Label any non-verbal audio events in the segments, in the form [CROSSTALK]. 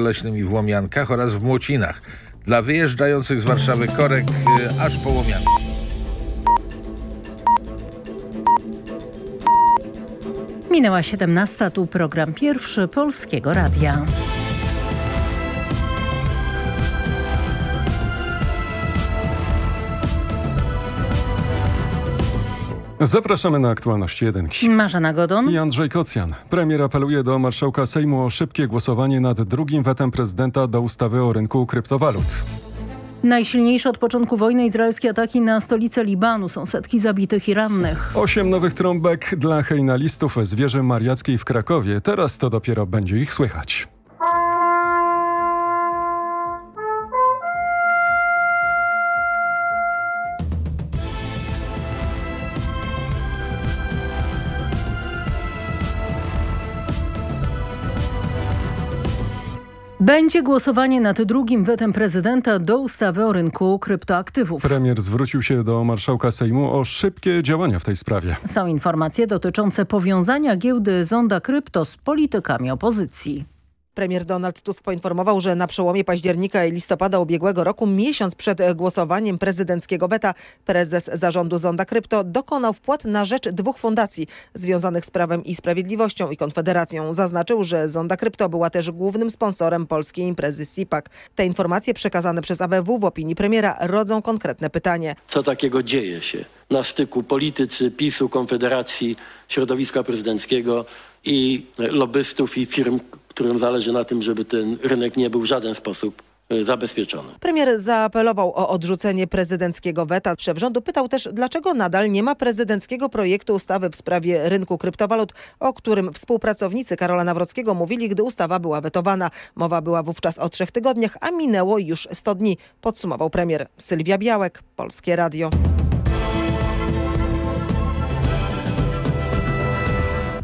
Leśnym i w Łomiankach oraz w Młocinach. Dla wyjeżdżających z Warszawy korek y, aż po Łomianki. Minęła 17, tu program pierwszy Polskiego Radia. Zapraszamy na aktualności jedynki. Marzena Godon. I Andrzej Kocjan. Premier apeluje do marszałka Sejmu o szybkie głosowanie nad drugim wetem prezydenta do ustawy o rynku kryptowalut. Najsilniejsze od początku wojny izraelskie ataki na stolicę Libanu są setki zabitych i rannych. Osiem nowych trąbek dla hejnalistów z wieży mariackiej w Krakowie. Teraz to dopiero będzie ich słychać. Będzie głosowanie nad drugim wetem prezydenta do ustawy o rynku kryptoaktywów. Premier zwrócił się do marszałka Sejmu o szybkie działania w tej sprawie. Są informacje dotyczące powiązania giełdy Zonda Krypto z politykami opozycji. Premier Donald Tusk poinformował, że na przełomie października i listopada ubiegłego roku, miesiąc przed głosowaniem prezydenckiego weta, prezes zarządu Zonda Krypto dokonał wpłat na rzecz dwóch fundacji związanych z Prawem i Sprawiedliwością i Konfederacją. Zaznaczył, że Zonda Krypto była też głównym sponsorem polskiej imprezy SIPAC. Te informacje przekazane przez ABW w opinii premiera rodzą konkretne pytanie. Co takiego dzieje się na styku politycy, PiSu, Konfederacji, środowiska prezydenckiego i lobbystów i firm, którym zależy na tym, żeby ten rynek nie był w żaden sposób e, zabezpieczony. Premier zaapelował o odrzucenie prezydenckiego weta. Szef rządu pytał też, dlaczego nadal nie ma prezydenckiego projektu ustawy w sprawie rynku kryptowalut, o którym współpracownicy Karola Nawrockiego mówili, gdy ustawa była wetowana. Mowa była wówczas o trzech tygodniach, a minęło już 100 dni, podsumował premier. Sylwia Białek, Polskie Radio.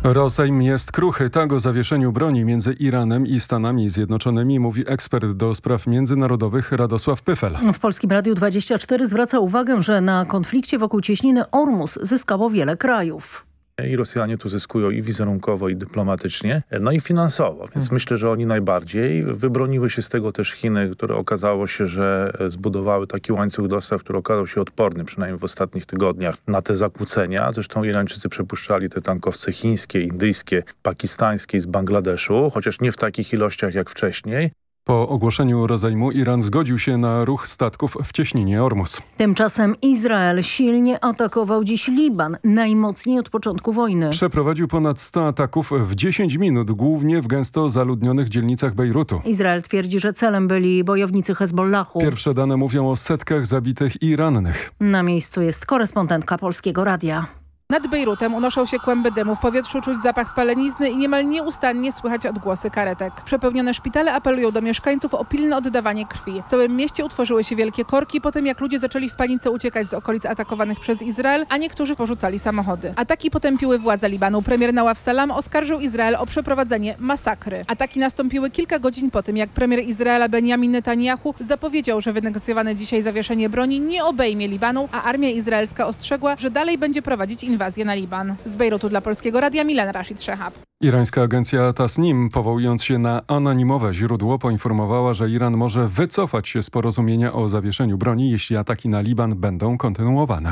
Rozejm jest kruchy. Tak o zawieszeniu broni między Iranem i Stanami Zjednoczonymi mówi ekspert do spraw międzynarodowych Radosław Pyfel. W Polskim Radiu 24 zwraca uwagę, że na konflikcie wokół cieśniny Ormus zyskało wiele krajów. I Rosjanie tu zyskują i wizerunkowo, i dyplomatycznie, no i finansowo. Więc myślę, że oni najbardziej. Wybroniły się z tego też Chiny, które okazało się, że zbudowały taki łańcuch dostaw, który okazał się odporny, przynajmniej w ostatnich tygodniach, na te zakłócenia. Zresztą Irańczycy przepuszczali te tankowce chińskie, indyjskie, pakistańskie z Bangladeszu, chociaż nie w takich ilościach jak wcześniej. Po ogłoszeniu rozejmu Iran zgodził się na ruch statków w cieśninie Ormus. Tymczasem Izrael silnie atakował dziś Liban, najmocniej od początku wojny. Przeprowadził ponad 100 ataków w 10 minut, głównie w gęsto zaludnionych dzielnicach Bejrutu. Izrael twierdzi, że celem byli bojownicy Hezbollahu. Pierwsze dane mówią o setkach zabitych i rannych. Na miejscu jest korespondentka Polskiego Radia. Nad Bejrutem unoszą się kłęby dymu, w powietrzu czuć zapach spalenizny i niemal nieustannie słychać odgłosy karetek. Przepełnione szpitale apelują do mieszkańców o pilne oddawanie krwi. W całym mieście utworzyły się wielkie korki po tym, jak ludzie zaczęli w panice uciekać z okolic atakowanych przez Izrael, a niektórzy porzucali samochody. Ataki potępiły władze Libanu. Premier Nawaf Salam oskarżył Izrael o przeprowadzenie masakry. Ataki nastąpiły kilka godzin po tym, jak premier Izraela Benjamin Netanyahu zapowiedział, że wynegocjowane dzisiaj zawieszenie broni nie obejmie Libanu, a armia izraelska ostrzegła, że dalej będzie prowadzić inwazję na Liban. Z Bejrutu dla Polskiego Radia Milan Rashid Szehab. Irańska agencja Tasnim, powołując się na anonimowe źródło, poinformowała, że Iran może wycofać się z porozumienia o zawieszeniu broni, jeśli ataki na Liban będą kontynuowane.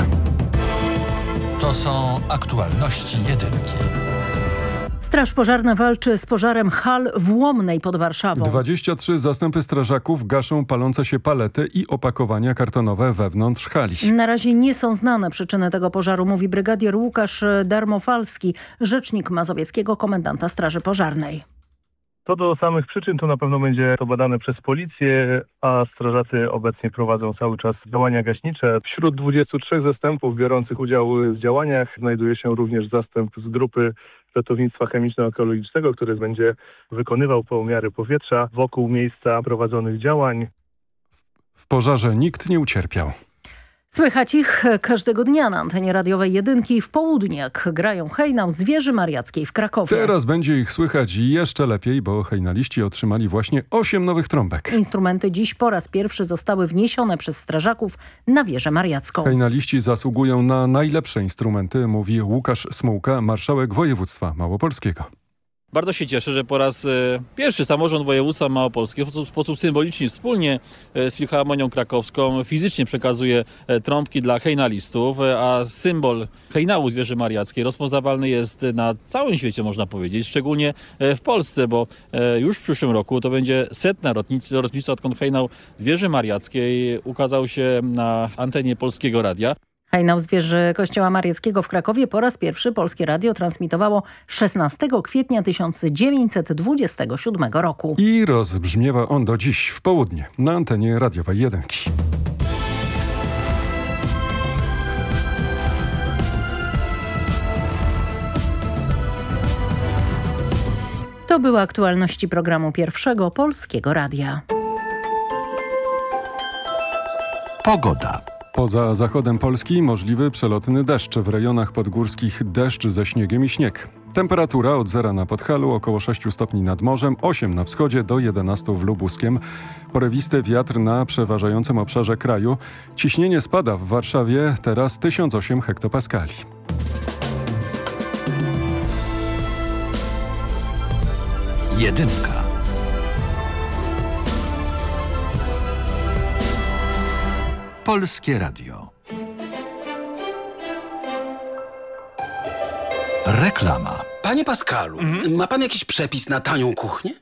To są aktualności jedynki. Straż Pożarna walczy z pożarem hal w Łomnej pod Warszawą. 23 zastępy strażaków gaszą palące się palety i opakowania kartonowe wewnątrz hali. Na razie nie są znane przyczyny tego pożaru, mówi brygadier Łukasz Darmofalski, rzecznik mazowieckiego komendanta Straży Pożarnej. Co do samych przyczyn, to na pewno będzie to badane przez policję, a strażacy obecnie prowadzą cały czas działania gaśnicze. Wśród 23 zastępów biorących udział w działaniach znajduje się również zastęp z grupy ratownictwa chemiczno-ekologicznego, który będzie wykonywał pomiary powietrza wokół miejsca prowadzonych działań. W pożarze nikt nie ucierpiał. Słychać ich każdego dnia na antenie radiowej jedynki w południak. Grają hejnał z wieży mariackiej w Krakowie. Teraz będzie ich słychać jeszcze lepiej, bo hejnaliści otrzymali właśnie 8 nowych trąbek. Instrumenty dziś po raz pierwszy zostały wniesione przez strażaków na wieżę mariacką. Hejnaliści zasługują na najlepsze instrumenty, mówi Łukasz Smułka, marszałek województwa małopolskiego. Bardzo się cieszę, że po raz e, pierwszy samorząd województwa małopolskiego w sposób, symboliczny wspólnie e, z Filharmonią Krakowską fizycznie przekazuje e, trąbki dla hejnalistów, a symbol hejnału Zwierzy Mariackiej rozpoznawalny jest na całym świecie, można powiedzieć, szczególnie w Polsce, bo już w przyszłym roku to będzie setna rocznic- rocznica, odkąd hejnał Zwierzy Mariackiej ukazał się na antenie Polskiego Radia. Hajnał zwierzy Kościoła Mariackiego w Krakowie po raz pierwszy Polskie Radio transmitowało 16 kwietnia 1927 roku. I rozbrzmiewa on do dziś w południe na antenie radiowej jedynki. To były aktualności programu pierwszego Polskiego Radia. Pogoda. Poza zachodem Polski możliwy przelotny deszcz. W rejonach podgórskich deszcz ze śniegiem i śnieg. Temperatura od zera na Podhalu, około 6 stopni nad morzem, 8 na wschodzie do 11 w Lubuskiem. Porywisty wiatr na przeważającym obszarze kraju. Ciśnienie spada w Warszawie, teraz 1008 hektopaskali. Jedynka. Polskie Radio. Reklama. Panie Pascalu, ma pan jakiś przepis na tanią kuchnię?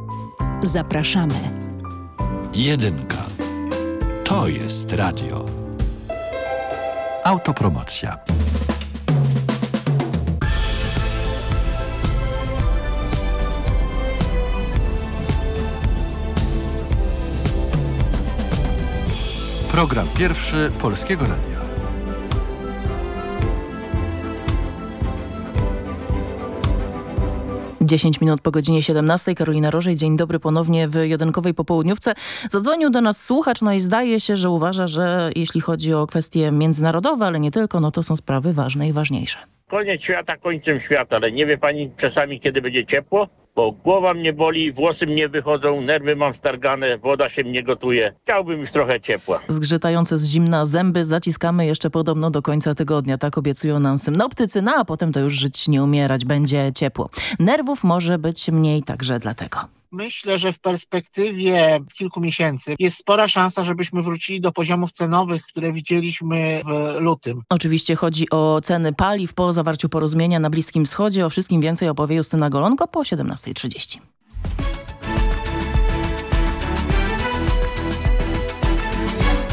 Zapraszamy. Jedynka. To jest radio. Autopromocja. Program pierwszy Polskiego Radia. Dziesięć minut po godzinie 17. Karolina Rożej, dzień dobry ponownie w Jodynkowej Popołudniówce. Zadzwonił do nas słuchacz, no i zdaje się, że uważa, że jeśli chodzi o kwestie międzynarodowe, ale nie tylko, no to są sprawy ważne i ważniejsze. Koniec świata końcem świata, ale nie wie pani czasami kiedy będzie ciepło? Bo głowa mnie boli, włosy mnie wychodzą, nerwy mam stargane, woda się mnie gotuje. Chciałbym już trochę ciepła. Zgrzytające z zimna zęby zaciskamy jeszcze podobno do końca tygodnia. Tak obiecują nam synoptycy, no a potem to już żyć nie umierać, będzie ciepło. Nerwów może być mniej także dlatego. Myślę, że w perspektywie kilku miesięcy jest spora szansa, żebyśmy wrócili do poziomów cenowych, które widzieliśmy w lutym. Oczywiście chodzi o ceny paliw po zawarciu porozumienia na Bliskim Wschodzie. O wszystkim więcej opowie Justyna Golonko po 17.30.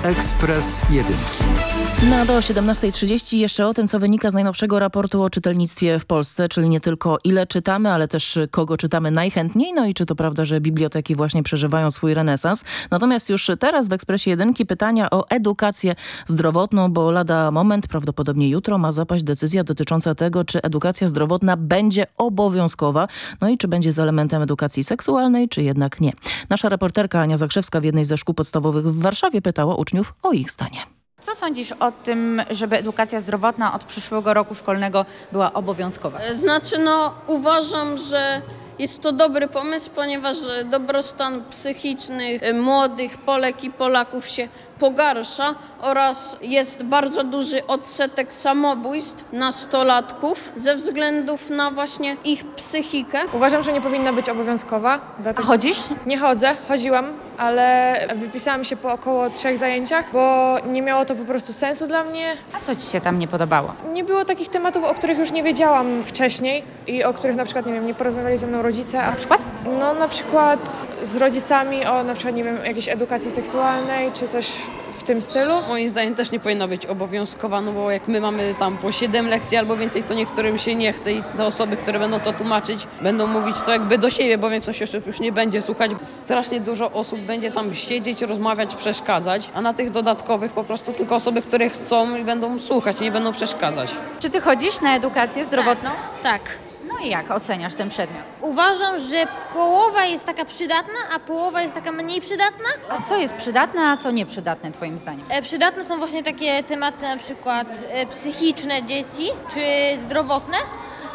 Ekspres Jedynki. No do 17.30 jeszcze o tym, co wynika z najnowszego raportu o czytelnictwie w Polsce, czyli nie tylko ile czytamy, ale też kogo czytamy najchętniej, no i czy to prawda, że biblioteki właśnie przeżywają swój renesans. Natomiast już teraz w Ekspresie Jedynki pytania o edukację zdrowotną, bo lada moment, prawdopodobnie jutro, ma zapaść decyzja dotycząca tego, czy edukacja zdrowotna będzie obowiązkowa, no i czy będzie z elementem edukacji seksualnej, czy jednak nie. Nasza reporterka Ania Zakrzewska w jednej ze szkół podstawowych w Warszawie pytała uczniów o ich zdanie. Co sądzisz o tym, żeby edukacja zdrowotna od przyszłego roku szkolnego była obowiązkowa? Znaczy, no uważam, że jest to dobry pomysł, ponieważ dobrostan psychiczny młodych Polek i Polaków się pogarsza oraz jest bardzo duży odsetek samobójstw nastolatków ze względów na właśnie ich psychikę. Uważam, że nie powinna być obowiązkowa. A chodzisz? Nie chodzę, chodziłam, ale wypisałam się po około trzech zajęciach, bo nie miało to po prostu sensu dla mnie. A co ci się tam nie podobało? Nie było takich tematów, o których już nie wiedziałam wcześniej i o których na przykład, nie wiem, nie porozmawiali ze mną rodzice. A na przykład? No na przykład z rodzicami o na przykład, nie wiem, jakiejś edukacji seksualnej czy coś tym stylu. Moim zdaniem też nie powinna być obowiązkowa, no bo jak my mamy tam po 7 lekcji albo więcej, to niektórym się nie chce i te osoby, które będą to tłumaczyć, będą mówić to jakby do siebie, bo większość osób już nie będzie słuchać. Strasznie dużo osób będzie tam siedzieć, rozmawiać, przeszkadzać, a na tych dodatkowych po prostu tylko osoby, które chcą i będą słuchać, nie będą przeszkadzać. Czy ty chodzisz na edukację zdrowotną? Tak. No i jak oceniasz ten przedmiot? Uważam, że połowa jest taka przydatna, a połowa jest taka mniej przydatna. A co jest przydatne, a co nieprzydatne twoim zdaniem? E, przydatne są właśnie takie tematy na przykład e, psychiczne dzieci, czy zdrowotne,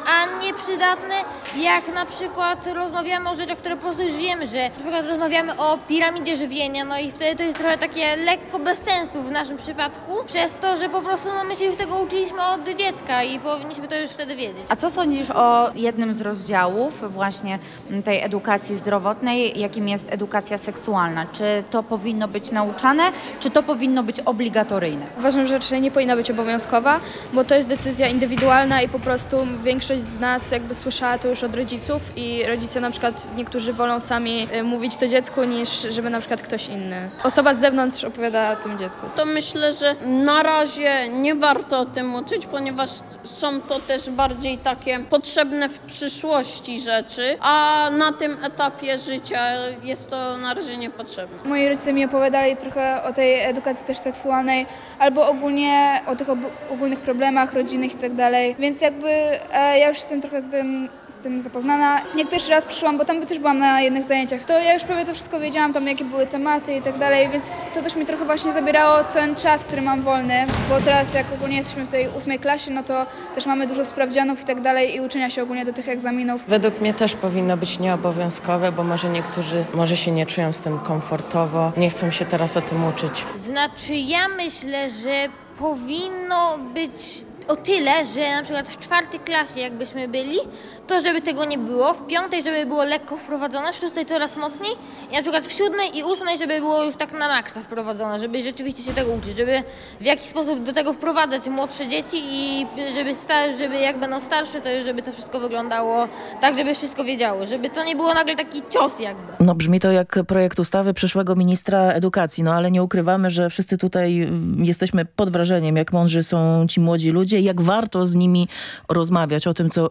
a nieprzydatne jak na przykład rozmawiamy o rzeczach, które po prostu już wiemy, że na przykład rozmawiamy o piramidzie żywienia, no i wtedy to jest trochę takie lekko bez sensu w naszym przypadku, przez to, że po prostu no, my się już tego uczyliśmy od dziecka i powinniśmy to już wtedy wiedzieć. A co sądzisz o jednym z rozdziałów właśnie tej edukacji zdrowotnej, jakim jest edukacja seksualna? Czy to powinno być nauczane, czy to powinno być obligatoryjne? Uważam, że raczej nie powinna być obowiązkowa, bo to jest decyzja indywidualna i po prostu większość z nas jakby słyszała to już od rodziców i rodzice na przykład niektórzy wolą sami y, mówić to dziecku niż żeby na przykład ktoś inny. Osoba z zewnątrz opowiada tym dziecku. To myślę, że na razie nie warto o tym uczyć, ponieważ są to też bardziej takie potrzebne w przyszłości rzeczy, a na tym etapie życia jest to na razie niepotrzebne. Moi rodzice mi opowiadali trochę o tej edukacji też seksualnej albo ogólnie o tych ogólnych problemach rodzinnych i tak dalej, więc jakby e, ja już jestem trochę z tym, z tym zapoznana. Jak pierwszy raz przyszłam, bo tam też byłam na jednych zajęciach, to ja już prawie to wszystko wiedziałam, tam jakie były tematy i tak dalej, więc to też mi trochę właśnie zabierało ten czas, który mam wolny, bo teraz jak ogólnie jesteśmy w tej ósmej klasie, no to też mamy dużo sprawdzianów i tak dalej i uczenia się ogólnie do tych egzaminów. Według mnie też powinno być nieobowiązkowe, bo może niektórzy może się nie czują z tym komfortowo, nie chcą się teraz o tym uczyć. Znaczy ja myślę, że powinno być o tyle, że na przykład w czwartej klasie jakbyśmy byli, to żeby tego nie było, w piątej żeby było lekko wprowadzone, w szóstej coraz mocniej i na przykład w siódmej i ósmej żeby było już tak na maksa wprowadzone, żeby rzeczywiście się tego uczyć, żeby w jakiś sposób do tego wprowadzać młodsze dzieci i żeby, sta- żeby jak będą starsze, to już żeby to wszystko wyglądało tak, żeby wszystko wiedziały, żeby to nie było nagle taki cios jakby. No brzmi to jak projekt ustawy przyszłego ministra edukacji, no ale nie ukrywamy, że wszyscy tutaj mm, jesteśmy pod wrażeniem, jak mądrzy są ci młodzi ludzie, jak warto z nimi rozmawiać o tym, co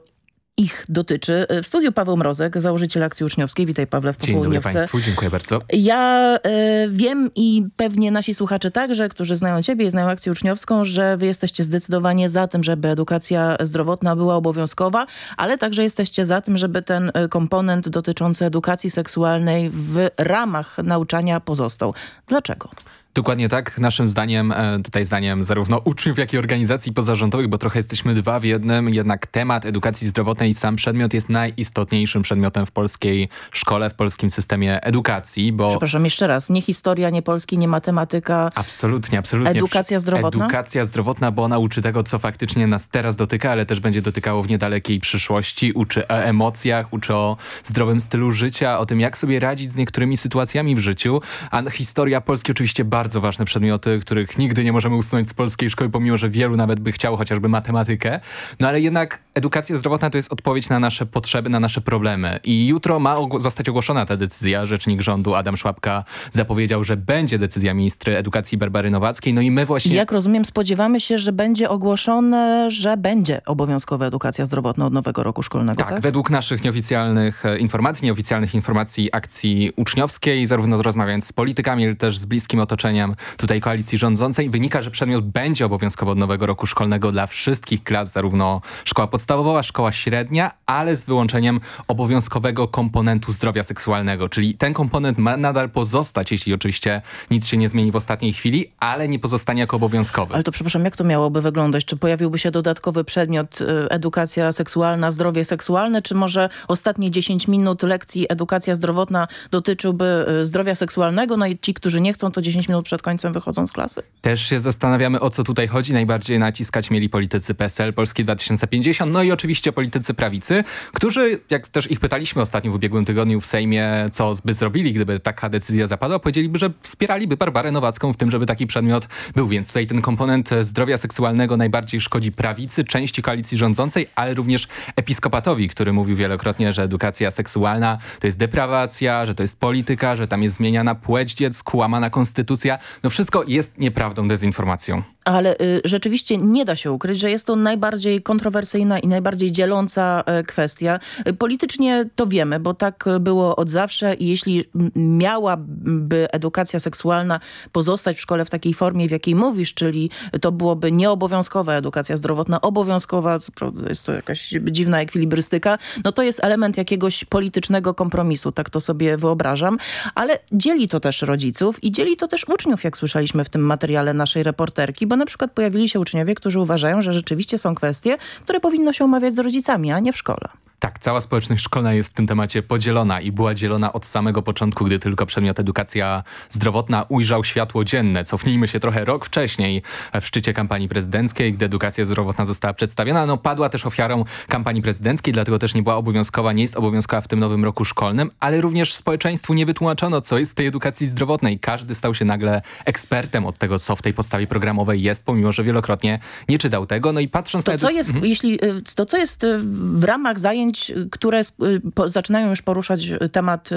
ich dotyczy. W studiu Paweł Mrozek, założyciel Akcji Uczniowskiej. Witaj Pawle w Dzień dobry. Państwu, dziękuję bardzo. Ja e, wiem i pewnie nasi słuchacze także, którzy znają ciebie i znają Akcję Uczniowską, że wy jesteście zdecydowanie za tym, żeby edukacja zdrowotna była obowiązkowa, ale także jesteście za tym, żeby ten e, komponent dotyczący edukacji seksualnej w ramach nauczania pozostał. Dlaczego? Dokładnie tak. Naszym zdaniem, e, tutaj zdaniem zarówno uczniów, jak i organizacji pozarządowych, bo trochę jesteśmy dwa w jednym, jednak temat edukacji zdrowotnej i sam przedmiot jest najistotniejszym przedmiotem w polskiej szkole, w polskim systemie edukacji, bo... Przepraszam, jeszcze raz. Nie historia, nie polski, nie matematyka. Absolutnie, absolutnie. Edukacja zdrowotna? Edukacja zdrowotna, bo ona uczy tego, co faktycznie nas teraz dotyka, ale też będzie dotykało w niedalekiej przyszłości. Uczy o emocjach, uczy o zdrowym stylu życia, o tym, jak sobie radzić z niektórymi sytuacjami w życiu. A historia Polski oczywiście bardzo ważne przedmioty, których nigdy nie możemy usunąć z polskiej szkoły, pomimo, że wielu nawet by chciało chociażby matematykę. No ale jednak edukacja zdrowotna to jest odpowiedź na nasze potrzeby, na nasze problemy. I jutro ma og zostać ogłoszona ta decyzja. Rzecznik rządu Adam Szłapka zapowiedział, że będzie decyzja ministry edukacji Barbary Nowackiej. No i my właśnie... Jak rozumiem, spodziewamy się, że będzie ogłoszone, że będzie obowiązkowa edukacja zdrowotna od nowego roku szkolnego, tak? Tak, według naszych nieoficjalnych e, informacji, nieoficjalnych informacji akcji uczniowskiej, zarówno rozmawiając z politykami, ale też z bliskim otoczeniem tutaj koalicji rządzącej, wynika, że przedmiot będzie obowiązkowy od nowego roku szkolnego dla wszystkich klas, zarówno szkoła podstawowa, szkoła średnia, ale z wyłączeniem obowiązkowego komponentu zdrowia seksualnego, czyli ten komponent ma nadal pozostać, jeśli oczywiście nic się nie zmieni w ostatniej chwili, ale nie pozostanie jako obowiązkowy. Ale to przepraszam, jak to miałoby wyglądać? Czy pojawiłby się dodatkowy przedmiot y, edukacja seksualna, zdrowie seksualne, czy może ostatnie 10 minut lekcji edukacja zdrowotna dotyczyłby y, zdrowia seksualnego, no i ci, którzy nie chcą, to 10 minut przed końcem wychodzą z klasy? Też się zastanawiamy, o co tutaj chodzi. Najbardziej naciskać mieli politycy PSL, Polski 2050, no i oczywiście politycy prawicy, którzy, jak też ich pytaliśmy ostatnio w ubiegłym tygodniu w Sejmie, co by zrobili, gdyby taka decyzja zapadła, powiedzieliby, że wspieraliby Barbarę Nowacką w tym, żeby taki przedmiot był. Więc tutaj ten komponent zdrowia seksualnego najbardziej szkodzi prawicy, części koalicji rządzącej, ale również episkopatowi, który mówił wielokrotnie, że edukacja seksualna to jest deprawacja, że to jest polityka, że tam jest zmieniana płeć dziecku, łamana konstytucja. No wszystko jest nieprawdą, dezinformacją. Ale y, rzeczywiście nie da się ukryć, że jest to najbardziej kontrowersyjna i najbardziej dzieląca y, kwestia. Y, politycznie to wiemy, bo tak było od zawsze i jeśli miałaby edukacja seksualna pozostać w szkole w takiej formie, w jakiej mówisz, czyli to byłoby nieobowiązkowa edukacja zdrowotna, obowiązkowa, jest to jakaś dziwna ekwilibrystyka, no to jest element jakiegoś politycznego kompromisu, tak to sobie wyobrażam, ale dzieli to też rodziców i dzieli to też uczniów, jak słyszeliśmy w tym materiale naszej reporterki, bo na przykład pojawili się uczniowie, którzy uważają, że rzeczywiście są kwestie, które powinno się omawiać z rodzicami, a nie w szkole. Tak, cała społeczność szkolna jest w tym temacie podzielona i była dzielona od samego początku, gdy tylko przedmiot edukacja zdrowotna ujrzał światło dzienne. Cofnijmy się trochę rok wcześniej w szczycie kampanii prezydenckiej, gdy edukacja zdrowotna została przedstawiona. No padła też ofiarą kampanii prezydenckiej, dlatego też nie była obowiązkowa, nie jest obowiązkowa w tym nowym roku szkolnym, ale również społeczeństwu nie wytłumaczono, co jest w tej edukacji zdrowotnej. Każdy stał się nagle ekspertem od tego, co w tej podstawie programowej jest, pomimo, że wielokrotnie nie czytał tego. No i patrząc to na... Co jest, mhm. jeśli, to co jest w ramach zajęć które zaczynają już poruszać temat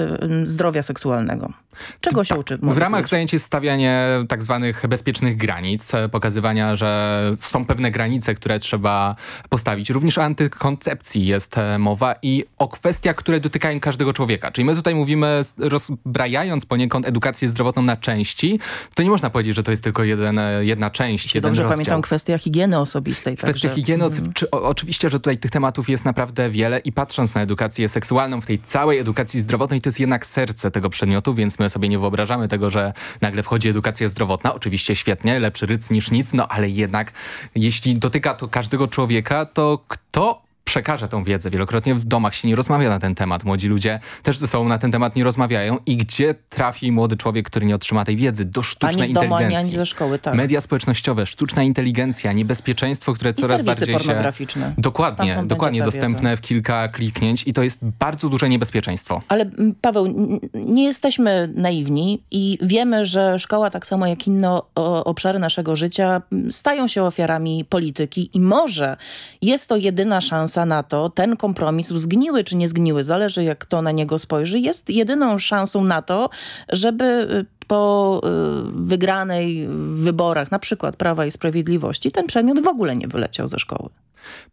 zdrowia seksualnego. Czego się uczy? W ramach zajęć jest stawianie tak zwanych bezpiecznych granic, pokazywania, że są pewne granice, które trzeba postawić. Również o antykoncepcji jest mowa i o kwestiach, które dotykają każdego człowieka. Czyli my tutaj mówimy, rozbrajając poniekąd edukację zdrowotną na części, to nie można powiedzieć, że to jest tylko jeden, jedna część, Jeśli jeden dobrze rozdział. pamiętam kwestia higieny osobistej. Kwestia także... higieny, mm. czy, oczywiście, że tutaj tych tematów jest naprawdę wiele i patrząc na edukację seksualną w tej całej edukacji zdrowotnej, to jest jednak serce tego przedmiotu, więc my sobie nie wyobrażamy tego, że nagle wchodzi edukacja zdrowotna. Oczywiście świetnie, lepszy ryc niż nic, no ale jednak jeśli dotyka to każdego człowieka, to kto przekaże tą wiedzę. Wielokrotnie w domach się nie rozmawia na ten temat. Młodzi ludzie też ze sobą na ten temat nie rozmawiają. I gdzie trafi młody człowiek, który nie otrzyma tej wiedzy? Do sztucznej ani z domu, inteligencji. Ani, ani ze szkoły, tak. Media społecznościowe, sztuczna inteligencja, niebezpieczeństwo, które coraz bardziej się... pornograficzne. Dokładnie, Stamtąd dokładnie dostępne wiedza. w kilka kliknięć i to jest bardzo duże niebezpieczeństwo. Ale m, Paweł, nie jesteśmy naiwni i wiemy, że szkoła, tak samo jak inne obszary naszego życia, stają się ofiarami polityki i może jest to jedyna szansa na to, ten kompromis, zgniły czy nie zgniły, zależy jak kto na niego spojrzy, jest jedyną szansą na to, żeby y, po y, wygranej w wyborach, na przykład Prawa i Sprawiedliwości, ten przedmiot w ogóle nie wyleciał ze szkoły.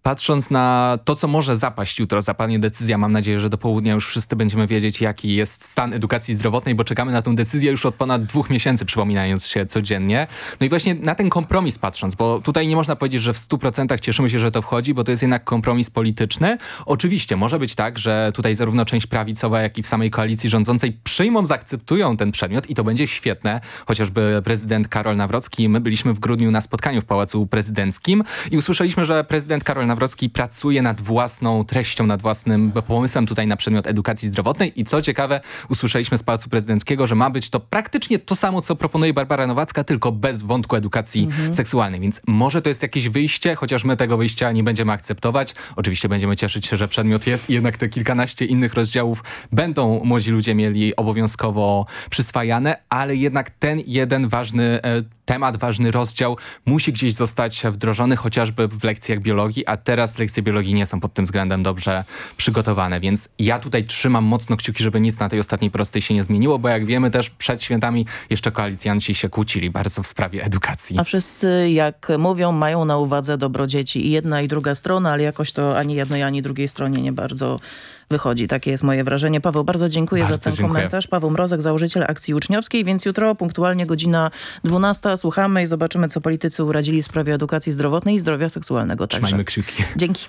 Patrząc na to, co może zapaść jutro, zapadnie decyzja, mam nadzieję, że do południa już wszyscy będziemy wiedzieć, jaki jest stan edukacji zdrowotnej, bo czekamy na tę decyzję już od ponad dwóch miesięcy, przypominając się codziennie. No i właśnie na ten kompromis patrząc, bo tutaj nie można powiedzieć, że w 100% cieszymy się, że to wchodzi, bo to jest jednak kompromis polityczny. Oczywiście może być tak, że tutaj zarówno część prawicowa, jak i w samej koalicji rządzącej przyjmą, zaakceptują ten przedmiot i to będzie świetne. Chociażby prezydent Karol Nawrocki, my byliśmy w grudniu na spotkaniu w Pałacu Prezydenckim i usłyszeliśmy, że prezydent Karol Nawrocki pracuje nad własną treścią, nad własnym pomysłem tutaj na przedmiot edukacji zdrowotnej i co ciekawe, usłyszeliśmy z Pałacu Prezydenckiego, że ma być to praktycznie to samo, co proponuje Barbara Nowacka, tylko bez wątku edukacji Mhm. seksualnej, więc może to jest jakieś wyjście, chociaż my tego wyjścia nie będziemy akceptować. Oczywiście będziemy cieszyć się, że przedmiot jest i jednak te kilkanaście innych rozdziałów będą młodzi ludzie mieli obowiązkowo przyswajane, ale jednak ten jeden ważny e, temat, ważny rozdział musi gdzieś zostać wdrożony, chociażby w lekcjach biologii, a teraz lekcje biologii nie są pod tym względem dobrze przygotowane, więc ja tutaj trzymam mocno kciuki, żeby nic na tej ostatniej prostej się nie zmieniło, bo jak wiemy też przed świętami jeszcze koalicjanci się kłócili bardzo w sprawie edukacji. A wszyscy, jak mówią, mają na uwadze dobro dzieci. I jedna i druga strona, ale jakoś to ani jednej, ani drugiej stronie nie bardzo wychodzi. Takie jest moje wrażenie. Paweł, bardzo dziękuję Bardzo za ten dziękuję. komentarz. Paweł Mrozek, założyciel Akcji Uczniowskiej, więc jutro punktualnie godzina 12 słuchamy i zobaczymy, co politycy uradzili w sprawie edukacji zdrowotnej i zdrowia seksualnego także. Trzymajmy kciuki. Dzięki.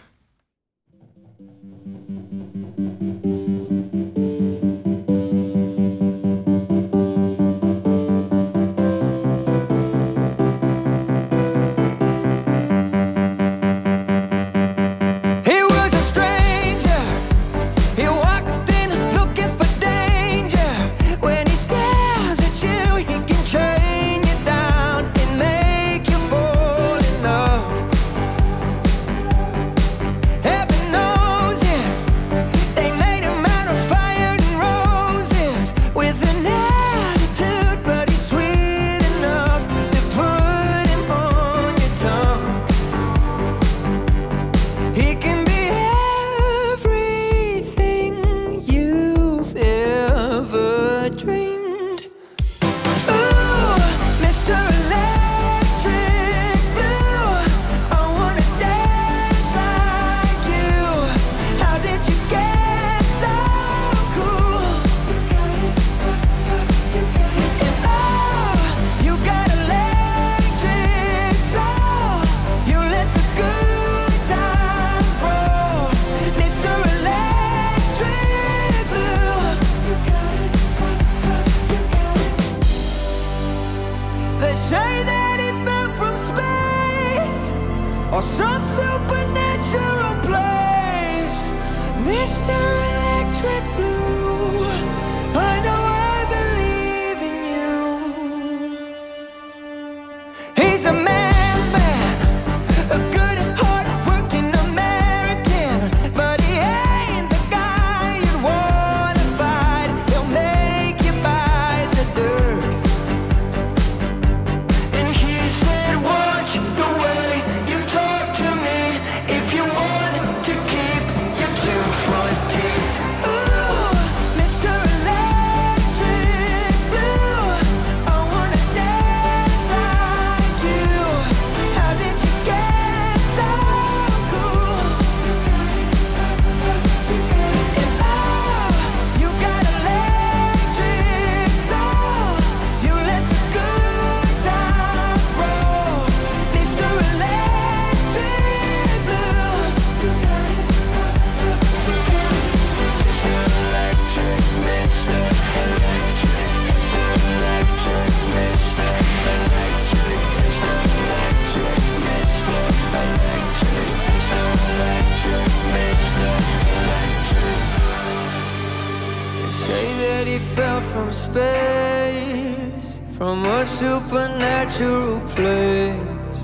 that he fell from space, from a supernatural place,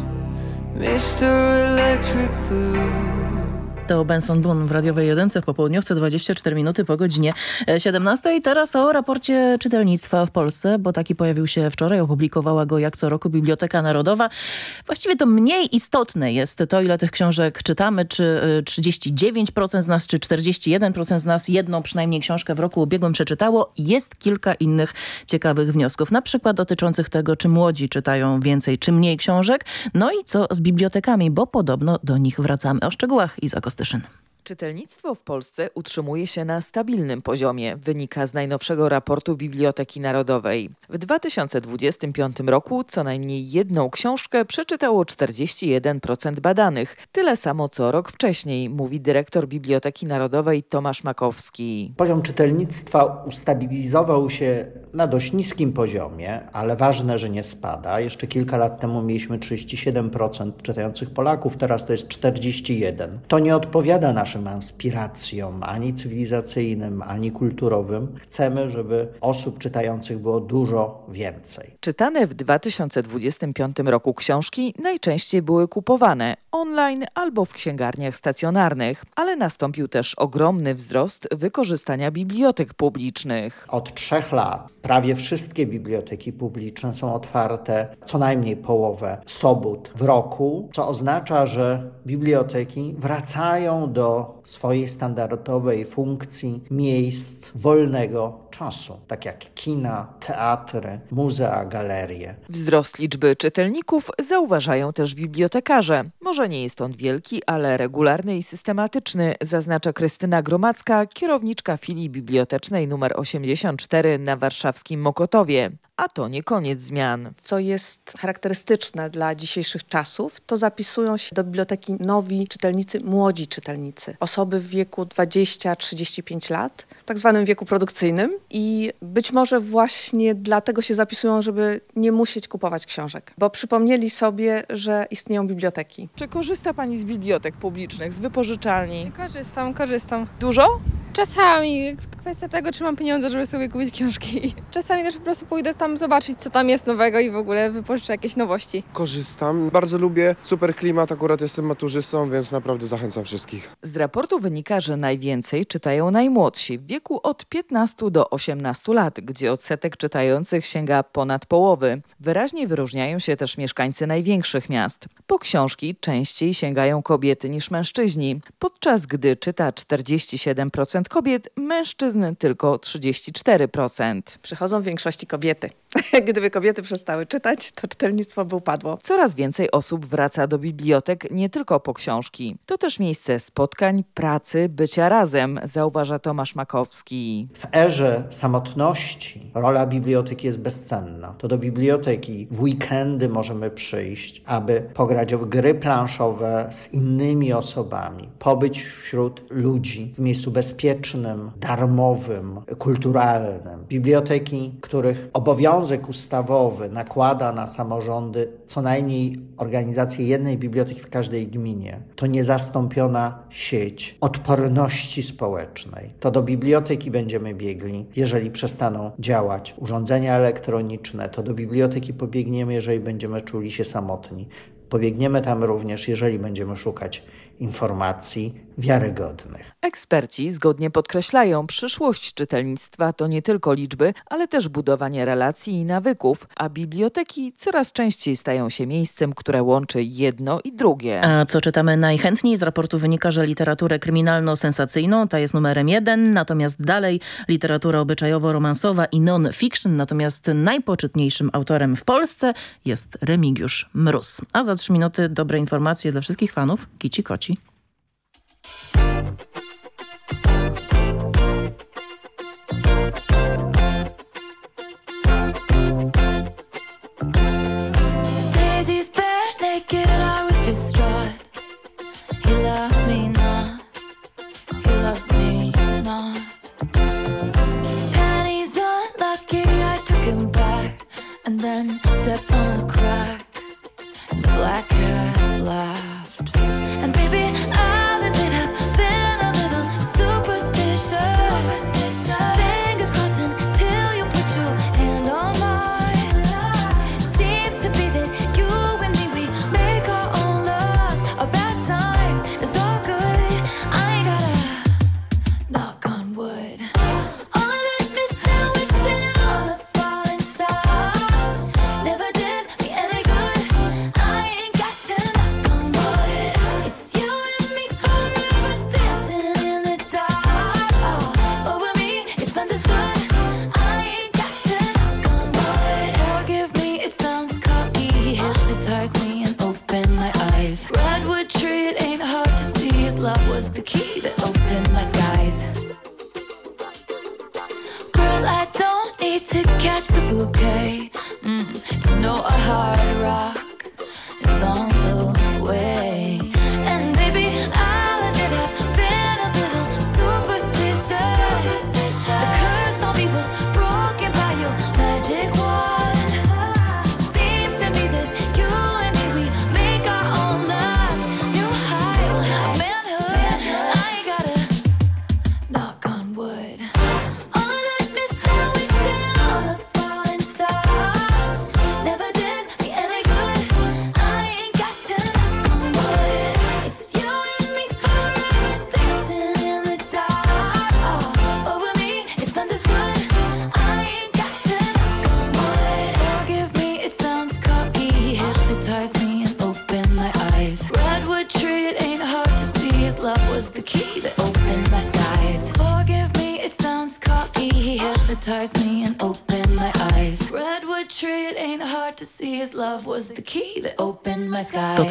Mr. Electric Blue. To Benson Boone w radiowej jedynce w popołudniowce 24 minuty po godzinie 17. I teraz o raporcie czytelnictwa w Polsce, bo taki pojawił się wczoraj. Opublikowała go jak co roku Biblioteka Narodowa. Właściwie to mniej istotne jest to, ile tych książek czytamy, czy 39% y, z nas, czy 41% z nas jedną przynajmniej książkę w roku ubiegłym przeczytało. Jest kilka innych ciekawych wniosków, na przykład dotyczących tego, czy młodzi czytają więcej, czy mniej książek. No i co z bibliotekami, bo podobno do nich wracamy. O szczegółach Iza dışının. Czytelnictwo w Polsce utrzymuje się na stabilnym poziomie, wynika z najnowszego raportu Biblioteki Narodowej. W 2025 roku co najmniej jedną książkę przeczytało 41% badanych, tyle samo co rok wcześniej, mówi dyrektor Biblioteki Narodowej Tomasz Makowski. Poziom czytelnictwa ustabilizował się na dość niskim poziomie, ale ważne, że nie spada. Jeszcze kilka lat temu mieliśmy 37% czytających Polaków, teraz to jest 41%. To nie odpowiada naszym aspiracjom ani cywilizacyjnym, ani kulturowym. Chcemy, żeby osób czytających było dużo więcej. Czytane w 2025 roku książki najczęściej były kupowane online albo w księgarniach stacjonarnych, ale nastąpił też ogromny wzrost wykorzystania bibliotek publicznych. Od trzech lat prawie wszystkie biblioteki publiczne są otwarte co najmniej połowę sobot w roku, co oznacza, że biblioteki wracają do swojej standardowej funkcji miejsc wolnego czasu, tak jak kina, teatry, muzea, galerie. Wzrost liczby czytelników zauważają też bibliotekarze. Może nie jest on wielki, ale regularny i systematyczny, zaznacza Krystyna Gromacka, kierowniczka filii bibliotecznej nr 84 na warszawskim Mokotowie. A to nie koniec zmian. Co jest charakterystyczne dla dzisiejszych czasów, to zapisują się do biblioteki nowi czytelnicy, młodzi czytelnicy. Osoby w wieku 20-35 lat, w tak zwanym wieku produkcyjnym i być może właśnie dlatego się zapisują, żeby nie musieć kupować książek, bo przypomnieli sobie, że istnieją biblioteki. Czy korzysta Pani z bibliotek publicznych, z wypożyczalni? Korzystam, korzystam. Dużo? Czasami. Kwestia tego, czy mam pieniądze, żeby sobie kupić książki. Czasami też po prostu pójdę tam zobaczyć, co tam jest nowego i w ogóle wypożyczę jakieś nowości. Korzystam. Bardzo lubię. Super klimat. Akurat jestem maturzystą, więc naprawdę zachęcam wszystkich. Z raportu wynika, że najwięcej czytają najmłodsi w wieku od 15 do 18 lat, gdzie odsetek czytających sięga ponad połowy. Wyraźnie wyróżniają się też mieszkańcy największych miast. Po książki częściej sięgają kobiety niż mężczyźni, podczas gdy czyta 47% kobiet, mężczyzn tylko 34%. Przychodzą w większości kobiety. [LAUGHS] Gdyby kobiety przestały czytać, to czytelnictwo by upadło. Coraz więcej osób wraca do bibliotek nie tylko po książki. To też miejsce spotkań, pracy, bycia razem, zauważa Tomasz Makowski. W erze samotności rola biblioteki jest bezcenna. To do biblioteki w weekendy możemy przyjść, aby pograć w gry planszowe z innymi osobami, pobyć wśród ludzi w miejscu bezpiecznym, darmowym, kulturalnym. Biblioteki, których obowiązek obowiązek ustawowy nakłada na samorządy co najmniej organizację jednej biblioteki w każdej gminie, to niezastąpiona sieć odporności społecznej. To do biblioteki będziemy biegli, jeżeli przestaną działać urządzenia elektroniczne, to do biblioteki pobiegniemy, jeżeli będziemy czuli się samotni. Pobiegniemy tam również, jeżeli będziemy szukać informacji wiarygodnych. Eksperci zgodnie podkreślają, przyszłość czytelnictwa to nie tylko liczby, ale też budowanie relacji i nawyków, a biblioteki coraz częściej stają się miejscem, które łączy jedno i drugie. A co czytamy najchętniej? Z raportu wynika, że literaturę kryminalno-sensacyjną ta jest numerem jeden, natomiast dalej literatura obyczajowo-romansowa i non-fiction, natomiast najpoczytniejszym autorem w Polsce jest Remigiusz Mróz. A za trzy minuty dobre informacje dla wszystkich fanów Kici Koci. Then stepped on a crack, and black cat laughed.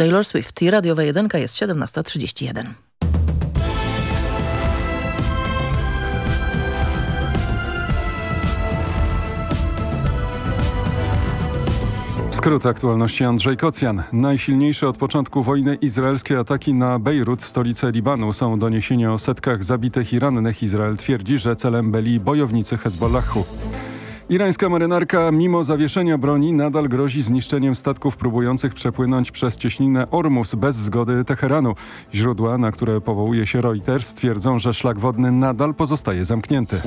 Taylor Swift i radiowa jedynka jest 17.31. Skrót aktualności Andrzej Kocjan. Najsilniejsze od początku wojny izraelskie ataki na Bejrut, stolicę Libanu, są doniesienia o setkach zabitych i rannych. Izrael twierdzi, że celem byli bojownicy Hezbollahu. Irańska marynarka mimo zawieszenia broni nadal grozi zniszczeniem statków próbujących przepłynąć przez cieśninę Ormus bez zgody Teheranu. Źródła, na które powołuje się Reuters, twierdzą, że szlak wodny nadal pozostaje zamknięty.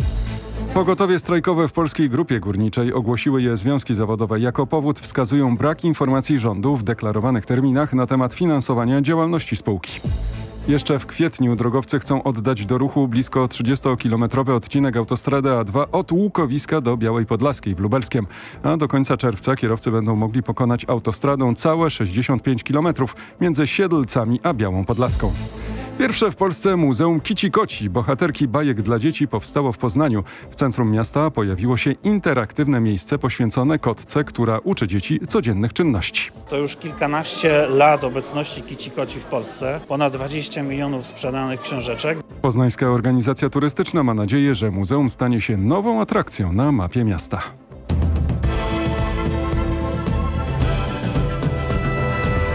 Pogotowie strajkowe w Polskiej Grupie Górniczej ogłosiły je związki zawodowe. Jako powód wskazują brak informacji rządu w deklarowanych terminach na temat finansowania działalności spółki. Jeszcze w kwietniu drogowcy chcą oddać do ruchu blisko 30-kilometrowy odcinek autostrady A2 od Łukowiska do Białej Podlaskiej w Lubelskiem. A do końca czerwca kierowcy będą mogli pokonać autostradą całe 65 kilometrów między Siedlcami a Białą Podlaską. Pierwsze w Polsce Muzeum Kici Koci, bohaterki bajek dla dzieci, powstało w Poznaniu. W centrum miasta pojawiło się interaktywne miejsce poświęcone kotce, która uczy dzieci codziennych czynności. To już kilkanaście lat obecności Kici Koci w Polsce. Ponad 20 milionów sprzedanych książeczek. Poznańska organizacja turystyczna ma nadzieję, że muzeum stanie się nową atrakcją na mapie miasta.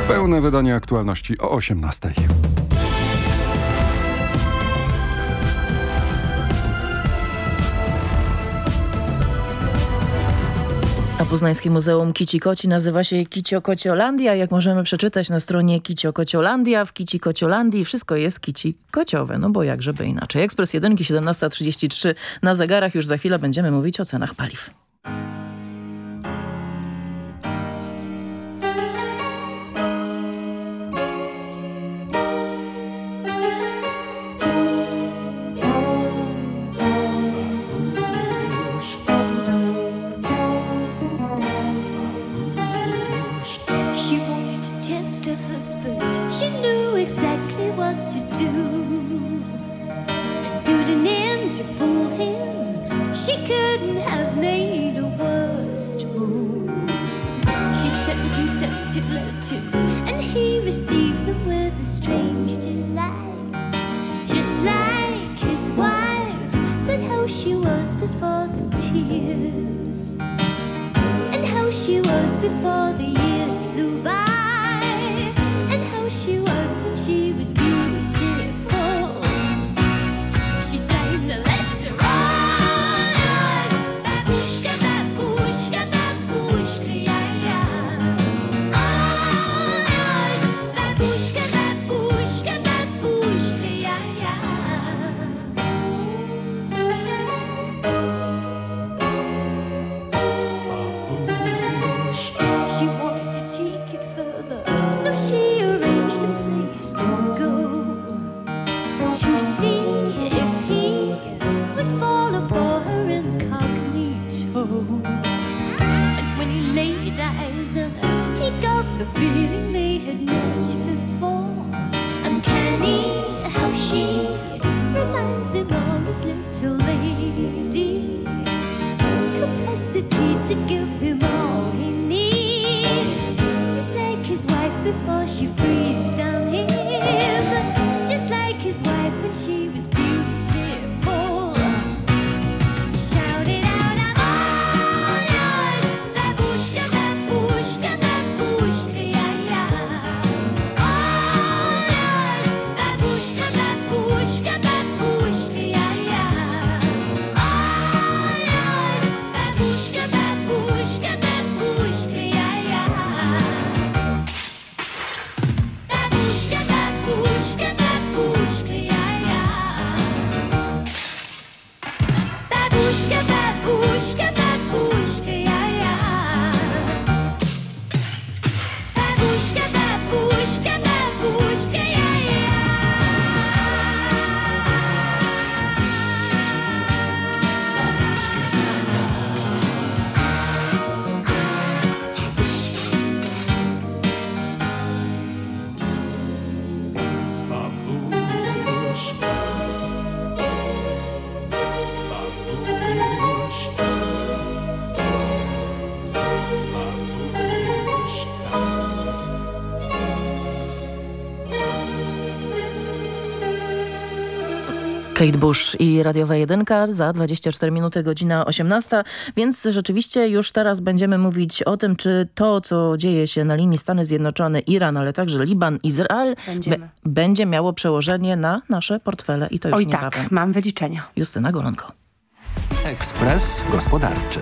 Pełne wydanie aktualności o 18. A Poznańskie Muzeum Kici Koci nazywa się Kicio Kociolandia. Jak możemy przeczytać na stronie Kicio Kociolandia, w Kici Kociolandii wszystko jest kici kociowe, no bo jak żeby inaczej. Ekspres 1, 17.33 na zegarach. Już za chwilę będziemy mówić o cenach paliw. Do. A pseudonym to fool him. She couldn't have made a worse move. She sent him scented letters, and he received them with a strange delight. Just like his wife, but how she was before the tears and how she was before the years flew by, and how she puxka, puxka, puxka. Kate Bush i Radiowa Jedynka za 24 minuty, godzina 18, więc rzeczywiście już teraz będziemy mówić o tym, czy to, co dzieje się na linii Stany Zjednoczone, Iran, ale także Liban, Izrael, będzie miało przełożenie na nasze portfele i to już Oj niebawem. tak, mam wyliczenia. Justyna Golonko. Ekspres Gospodarczy.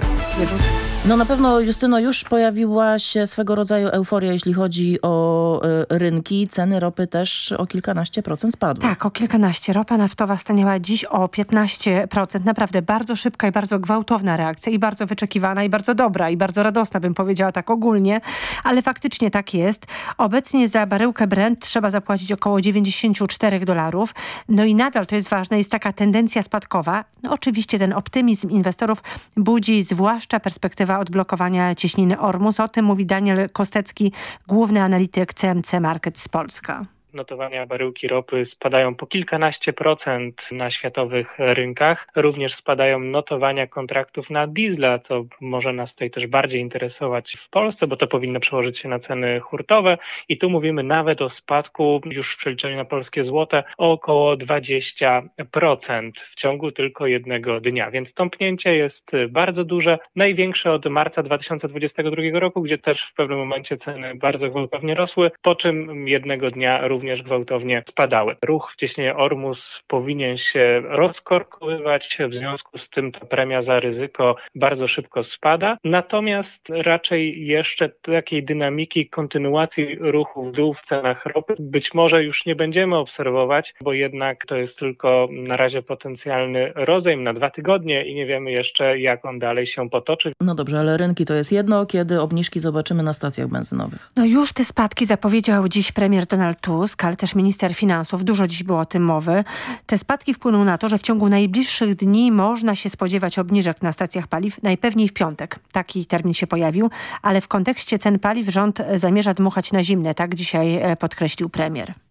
No na pewno, Justyno, już pojawiła się swego rodzaju euforia, jeśli chodzi o y, rynki. Ceny ropy też o kilkanaście procent spadły. Tak, o kilkanaście. Ropa naftowa staniała dziś o 15%. Naprawdę bardzo szybka i bardzo gwałtowna reakcja i bardzo wyczekiwana i bardzo dobra i bardzo radosna, bym powiedziała tak ogólnie. Ale faktycznie tak jest. Obecnie za baryłkę Brent trzeba zapłacić około 94 dolarów. No i nadal to jest ważne, jest taka tendencja spadkowa. No oczywiście ten optymizm inwestorów budzi zwłaszcza perspektywa odblokowania cieśniny Ormus. O tym mówi Daniel Kostecki, główny analityk CMC Markets z Polska notowania baryłki ropy spadają po kilkanaście procent na światowych rynkach. Również spadają notowania kontraktów na diesla, co może nas tutaj też bardziej interesować w Polsce, bo to powinno przełożyć się na ceny hurtowe. I tu mówimy nawet o spadku już w przeliczeniu na polskie złote o około 20% w ciągu tylko jednego dnia. Więc tąpnięcie jest bardzo duże, największe od marca 2022 roku, gdzie też w pewnym momencie ceny bardzo gwałtownie rosły, po czym jednego dnia również również gwałtownie spadały. Ruch w cieśninie Ormus powinien się rozkorkowywać, w związku z tym ta premia za ryzyko bardzo szybko spada, natomiast raczej jeszcze takiej dynamiki kontynuacji ruchu w dół w cenach ropy być może już nie będziemy obserwować, bo jednak to jest tylko na razie potencjalny rozejm na dwa tygodnie i nie wiemy jeszcze jak on dalej się potoczy. No dobrze, ale rynki to jest jedno, kiedy obniżki zobaczymy na stacjach benzynowych. No już te spadki zapowiedział dziś premier Donald Tusk, ale też minister finansów. Dużo dziś było o tym mowy. Te spadki wpłyną na to, że w ciągu najbliższych dni można się spodziewać obniżek na stacjach paliw, najpewniej w piątek. Taki termin się pojawił, ale w kontekście cen paliw rząd zamierza dmuchać na zimne, tak dzisiaj podkreślił premier.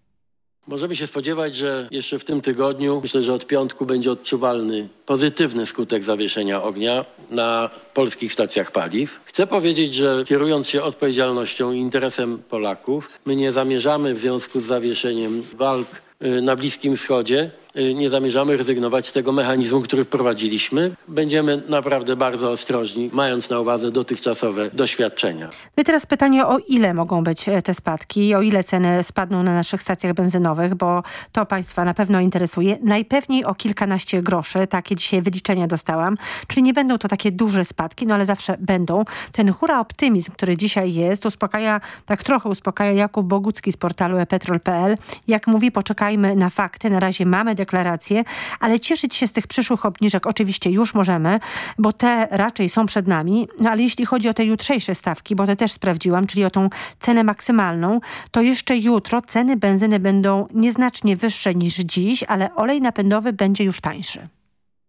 Możemy się spodziewać, że jeszcze w tym tygodniu, myślę, że od piątku będzie odczuwalny pozytywny skutek zawieszenia ognia na polskich stacjach paliw. Chcę powiedzieć, że kierując się odpowiedzialnością i interesem Polaków, my nie zamierzamy w związku z zawieszeniem walk na Bliskim Wschodzie nie zamierzamy rezygnować z tego mechanizmu, który wprowadziliśmy. Będziemy naprawdę bardzo ostrożni, mając na uwadze dotychczasowe doświadczenia. No i teraz pytanie, o ile mogą być te spadki, o ile ceny spadną na naszych stacjach benzynowych, bo to Państwa na pewno interesuje. Najpewniej o kilkanaście groszy, takie dzisiaj wyliczenia dostałam, czyli nie będą to takie duże spadki, no ale zawsze będą. Ten hura optymizm, który dzisiaj jest, uspokaja, tak trochę uspokaja Jakub Bogucki z portalu epetrol.pl. Jak mówi, poczekajmy na fakty, na razie mamy deklaracje, ale cieszyć się z tych przyszłych obniżek oczywiście już możemy, bo te raczej są przed nami, no ale jeśli chodzi o te jutrzejsze stawki, bo te też sprawdziłam, czyli o tą cenę maksymalną, to jeszcze jutro ceny benzyny będą nieznacznie wyższe niż dziś, ale olej napędowy będzie już tańszy.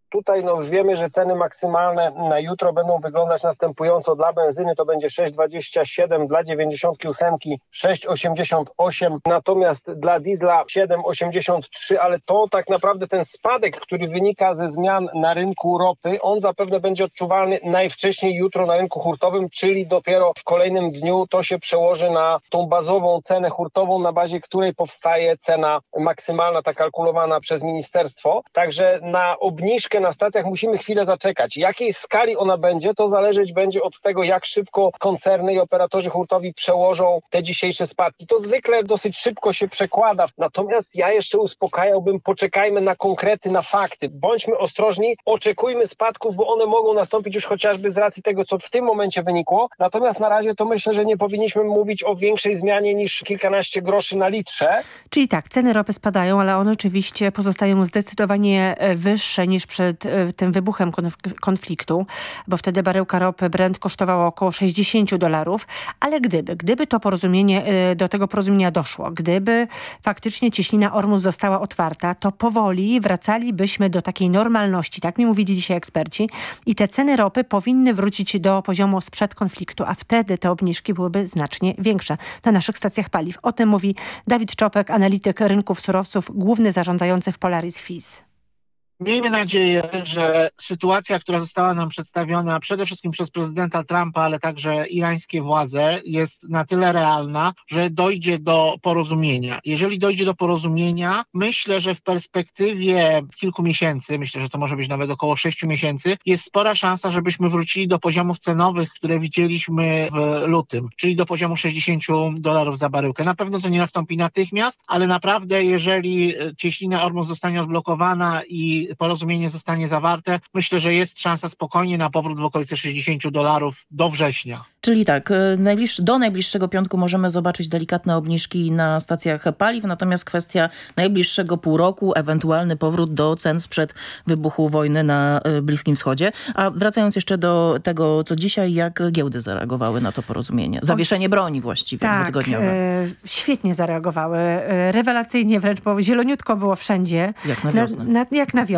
Tutaj no już wiemy, że ceny maksymalne na jutro będą wyglądać następująco. Dla benzyny to będzie 6,27, dla 98 6,88, natomiast dla diesla 7,83, ale to tak naprawdę ten spadek, który wynika ze zmian na rynku ropy, on zapewne będzie odczuwalny najwcześniej jutro na rynku hurtowym, czyli dopiero w kolejnym dniu to się przełoży na tą bazową cenę hurtową, na bazie której powstaje cena maksymalna, ta kalkulowana przez ministerstwo. Także na obniżkę na stacjach musimy chwilę zaczekać. Jakiej skali ona będzie, to zależeć będzie od tego, jak szybko koncerny i operatorzy hurtowi przełożą te dzisiejsze spadki. To zwykle dosyć szybko się przekłada. Natomiast ja jeszcze uspokajałbym, poczekajmy na konkrety, na fakty. Bądźmy ostrożni, oczekujmy spadków, bo one mogą nastąpić już chociażby z racji tego, co w tym momencie wynikło. Natomiast na razie to myślę, że nie powinniśmy mówić o większej zmianie niż kilkanaście groszy na litrze. Czyli tak, ceny ropy spadają, ale one oczywiście pozostają zdecydowanie wyższe niż przed tym wybuchem konfliktu, bo wtedy baryłka ropy Brent kosztowała około 60 dolarów, ale gdyby, gdyby to porozumienie, do tego porozumienia doszło, gdyby faktycznie cieśnina Ormus została otwarta, to powoli wracalibyśmy do takiej normalności, tak mi mówili dzisiaj eksperci i te ceny ropy powinny wrócić do poziomu sprzed konfliktu, a wtedy te obniżki byłyby znacznie większe na naszych stacjach paliw. O tym mówi Dawid Czopek, analityk rynków surowców, główny zarządzający w Polaris FIS. Miejmy nadzieję, że sytuacja, która została nam przedstawiona przede wszystkim przez prezydenta Trumpa, ale także irańskie władze, jest na tyle realna, że dojdzie do porozumienia. Jeżeli dojdzie do porozumienia, myślę, że w perspektywie kilku miesięcy, myślę, że to może być nawet około sześciu miesięcy, jest spora szansa, żebyśmy wrócili do poziomów cenowych, które widzieliśmy w lutym, czyli do poziomu 60 dolarów za baryłkę. Na pewno to nie nastąpi natychmiast, ale naprawdę, jeżeli cieśnina Ormus zostanie odblokowana i porozumienie zostanie zawarte, myślę, że jest szansa spokojnie na powrót w okolice 60 dolarów do września. Czyli tak, najbliż, do najbliższego piątku możemy zobaczyć delikatne obniżki na stacjach paliw, natomiast kwestia najbliższego pół roku, ewentualny powrót do cen sprzed wybuchu wojny na Bliskim Wschodzie. A wracając jeszcze do tego, co dzisiaj, jak giełdy zareagowały na to porozumienie? Zawieszenie broni właściwie tak, dwutygodniowe. E, świetnie zareagowały. E, rewelacyjnie wręcz, bo zieloniutko było wszędzie. Jak na wiosnę. Na, na, jak na wiosnę,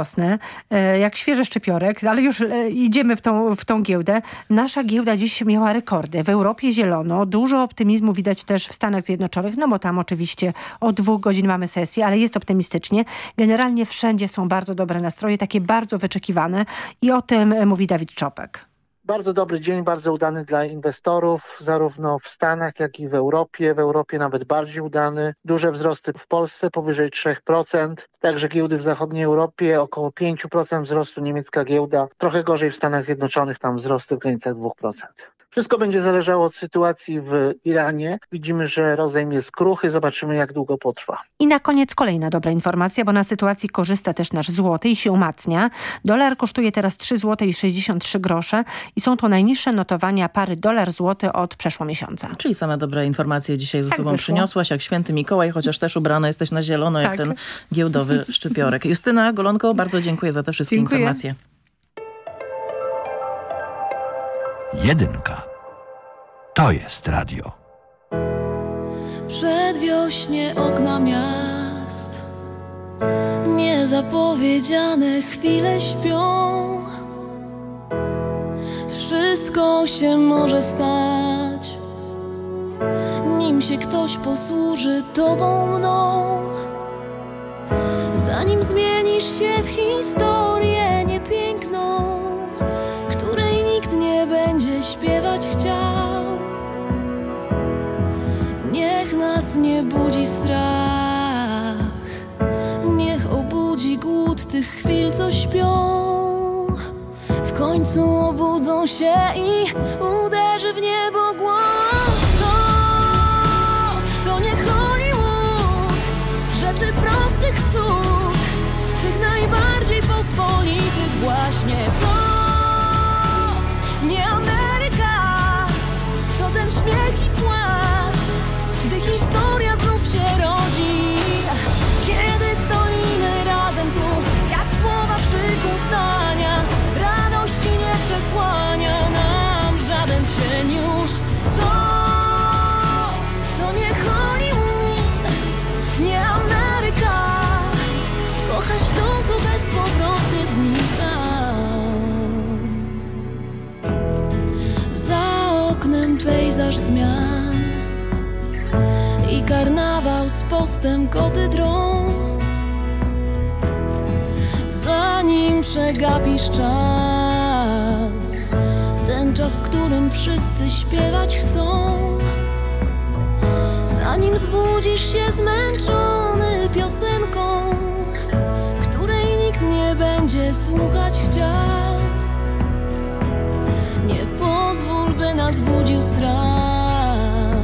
e, jak świeży szczypiorek, ale już e, idziemy w tą, w tą giełdę. Nasza giełda dziś miała rekordy. W Europie zielono, dużo optymizmu widać też w Stanach Zjednoczonych, no bo tam oczywiście od dwóch godzin mamy sesję, ale jest optymistycznie. Generalnie wszędzie są bardzo dobre nastroje, takie bardzo wyczekiwane i o tym mówi Dawid Czopek. Bardzo dobry dzień, bardzo udany dla inwestorów, zarówno w Stanach, jak i w Europie. W Europie nawet bardziej udany. Duże wzrosty w Polsce powyżej 3%, także giełdy w zachodniej Europie około 5% wzrostu, niemiecka giełda. Trochę gorzej w Stanach Zjednoczonych, tam wzrosty w granicach 2%. Wszystko będzie zależało od sytuacji w Iranie. Widzimy, że rozejm jest kruchy. Zobaczymy, jak długo potrwa. I na koniec kolejna dobra informacja, bo na sytuacji korzysta też nasz złoty i się umacnia. Dolar kosztuje teraz 3 zł i 63 grosze i są to najniższe notowania pary dolar-złoty od przeszło miesiąca. Czyli same dobre informacje dzisiaj ze tak sobą wyszło. przyniosłaś, jak święty Mikołaj, chociaż też ubrana jesteś na zielono, jak Tak. ten giełdowy [LAUGHS] szczypiorek. Justyna Golonko, bardzo dziękuję za te wszystkie Dziękuję. informacje. Jedynka. To jest radio. Przedwiośnie okna miast Niezapowiedziane chwile śpią Wszystko się może stać Nim się ktoś posłuży tobą mną Zanim zmienisz się w historię śpiewać chciał Niech nas nie budzi strach, niech obudzi głód tych chwil, co śpią. W końcu obudzą się i uderzy w niebo głos. To, to nie Hollywood, rzeczy prostych cud, tych najbardziej pospolitych właśnie to. Pejzaż zmian i karnawał z postem koty drą. Zanim przegapisz czas, ten czas, w którym wszyscy śpiewać chcą. Zanim zbudzisz się zmęczony piosenką, której nikt nie będzie słuchać chciał. Pozwól, by nas budził strach.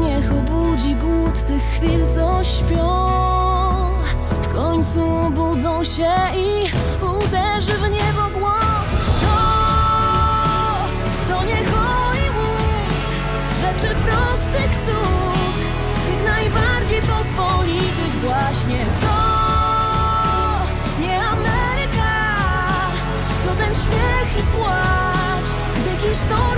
Niech obudzi głód tych chwil, co śpią. W końcu budzą się i uderzy w niebo głos. To, to nie Hollywood, rzeczy prostych cud, tych najbardziej pospolitych właśnie to. Nie Ameryka, to ten śmiech i płacz, historia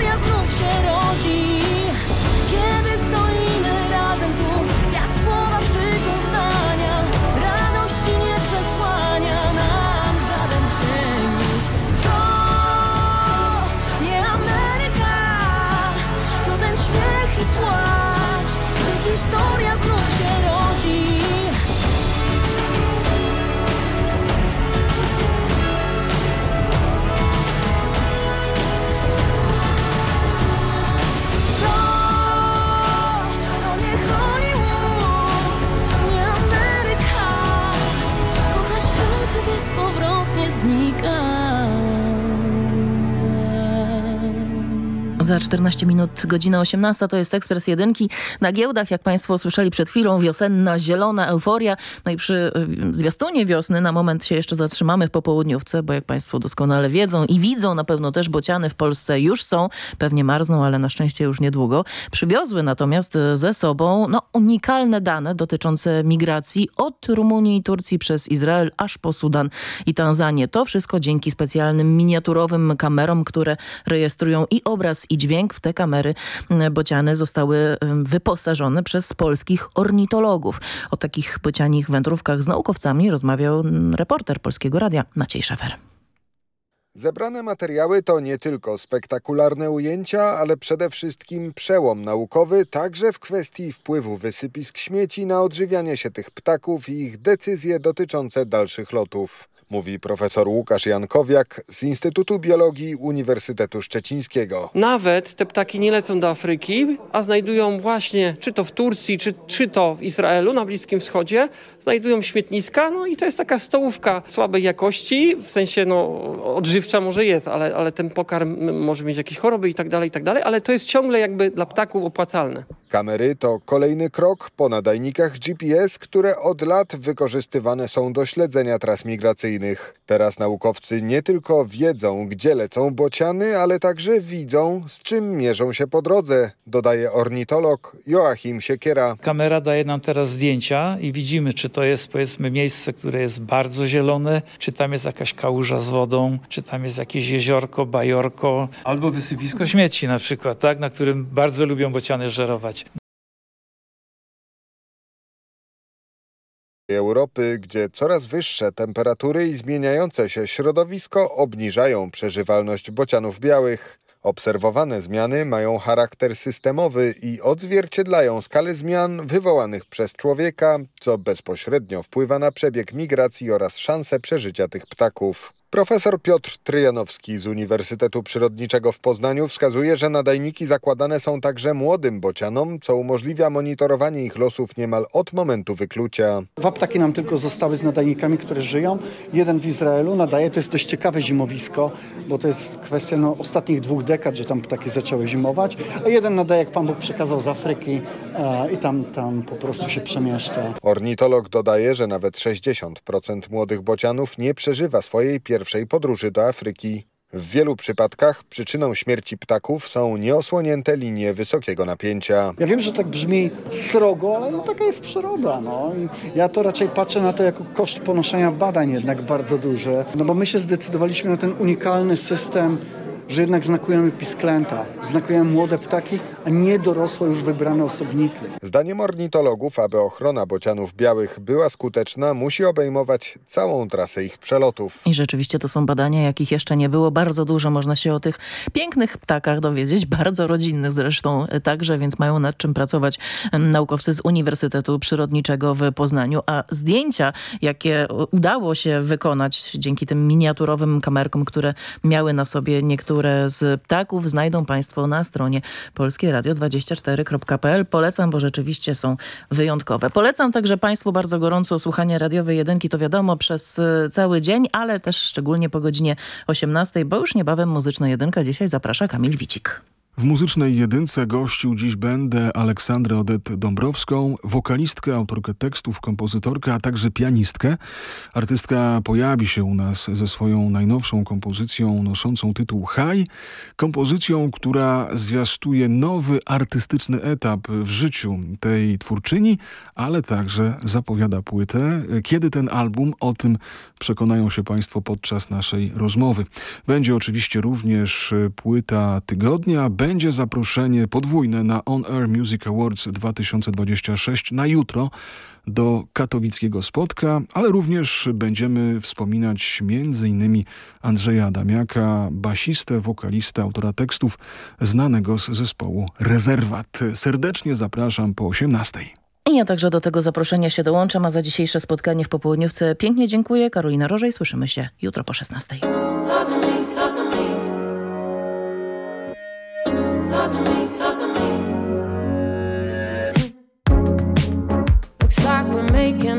Za 14 minut godzina 18 to jest Ekspres Jedynki. Na giełdach, jak Państwo słyszeli przed chwilą, wiosenna, zielona euforia. No i przy y, zwiastunie wiosny na moment się jeszcze zatrzymamy w popołudniówce, bo jak Państwo doskonale wiedzą i widzą na pewno też bociany w Polsce już są, pewnie marzną, ale na szczęście już niedługo. Przywiozły natomiast ze sobą no, unikalne dane dotyczące migracji od Rumunii i Turcji przez Izrael aż po Sudan i Tanzanię. To wszystko dzięki specjalnym miniaturowym kamerom, które rejestrują i obraz i dźwięk. W te kamery mm, bociany zostały wyposażone przez polskich ornitologów. O takich bocianich wędrówkach z naukowcami rozmawiał mm, reporter Polskiego Radia Maciej Szefer. Zebrane materiały to nie tylko spektakularne ujęcia, ale przede wszystkim przełom naukowy, także w kwestii wpływu wysypisk śmieci na odżywianie się tych ptaków i ich decyzje dotyczące dalszych lotów. Mówi profesor Łukasz Jankowiak z Instytutu Biologii Uniwersytetu Szczecińskiego. Nawet te ptaki nie lecą do Afryki, a znajdują właśnie, czy to w Turcji, czy, czy to w Izraelu, na Bliskim Wschodzie, znajdują śmietniska, no i to jest taka stołówka słabej jakości, w sensie no, odżywcza może jest, ale, ale ten pokarm może mieć jakieś choroby i tak dalej, i tak dalej, ale to jest ciągle jakby dla ptaków opłacalne. Kamery to kolejny krok po nadajnikach GPS, które od lat wykorzystywane są do śledzenia tras migracyjnych. Teraz naukowcy nie tylko wiedzą, gdzie lecą bociany, ale także widzą, z czym mierzą się po drodze, dodaje ornitolog Joachim Siekiera. Kamera daje nam teraz zdjęcia i widzimy, czy to jest powiedzmy miejsce, które jest bardzo zielone, czy tam jest jakaś kałuża z wodą, czy tam jest jakieś jeziorko, bajorko, albo wysypisko śmieci na przykład, tak, na którym bardzo lubią bociany żerować. Europy, gdzie coraz wyższe temperatury i zmieniające się środowisko obniżają przeżywalność bocianów białych. Obserwowane zmiany mają charakter systemowy i odzwierciedlają skalę zmian wywołanych przez człowieka, co bezpośrednio wpływa na przebieg migracji oraz szanse przeżycia tych ptaków. Profesor Piotr Tryjanowski z Uniwersytetu Przyrodniczego w Poznaniu wskazuje, że nadajniki zakładane są także młodym bocianom, co umożliwia monitorowanie ich losów niemal od momentu wyklucia. Dwa ptaki nam tylko zostały z nadajnikami, które żyją. Jeden w Izraelu nadaje, to jest dość ciekawe zimowisko, bo to jest kwestia no, ostatnich dwóch dekad, że tam ptaki zaczęły zimować, a jeden nadaje, jak Pan Bóg przekazał z Afryki e, i tam, tam po prostu się przemieszcza. Ornitolog dodaje, że nawet 60% młodych bocianów nie przeżywa swojej pierwszej podróży do Afryki. W wielu przypadkach przyczyną śmierci ptaków są nieosłonięte linie wysokiego napięcia. Ja wiem, że tak brzmi srogo, ale no taka jest przyroda. No. Ja to raczej patrzę na to jako koszt ponoszenia badań jednak bardzo duży. No bo my się zdecydowaliśmy na ten unikalny system że jednak znakujemy pisklęta, znakujemy młode ptaki, a nie dorosłe już wybrane osobniki. Zdaniem ornitologów, aby ochrona bocianów białych była skuteczna, musi obejmować całą trasę ich przelotów. I rzeczywiście to są badania, jakich jeszcze nie było. Bardzo dużo można się o tych pięknych ptakach dowiedzieć, [LAUGHS] bardzo rodzinnych zresztą także, więc mają nad czym pracować naukowcy z Uniwersytetu Przyrodniczego w Poznaniu. A zdjęcia, jakie udało się wykonać dzięki tym miniaturowym kamerkom, które miały na sobie niektóre z ptaków znajdą Państwo na stronie polskieradio24.pl. Polecam, bo rzeczywiście są wyjątkowe. Polecam także Państwu bardzo gorąco słuchanie radiowej jedynki, to wiadomo, przez cały dzień, ale też szczególnie po godzinie 18, bo już niebawem muzyczna jedynka. Dzisiaj zaprasza Kamil Wicik. W muzycznej jedynce gościł dziś będę Aleksandrę Odetę Dąbrowską, wokalistkę, autorkę tekstów, kompozytorkę, a także pianistkę. Artystka pojawi się u nas ze swoją najnowszą kompozycją noszącą tytuł High. Kompozycją, która zwiastuje nowy artystyczny etap w życiu tej twórczyni, ale także zapowiada płytę. Kiedy ten album? O tym przekonają się Państwo podczas naszej rozmowy. Będzie oczywiście również płyta tygodnia, będzie zaproszenie podwójne na On Air Music Awards 2026 na jutro do katowickiego spotka, ale również będziemy wspominać m.in. Andrzeja Adamiaka, basistę, wokalistę, autora tekstów znanego z zespołu Rezerwat. Serdecznie zapraszam po 18. I ja także do tego zaproszenia się dołączam, a za dzisiejsze spotkanie w popołudniówce pięknie dziękuję. Karolina Rożej, słyszymy się jutro po 16. breaking